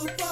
goodbye.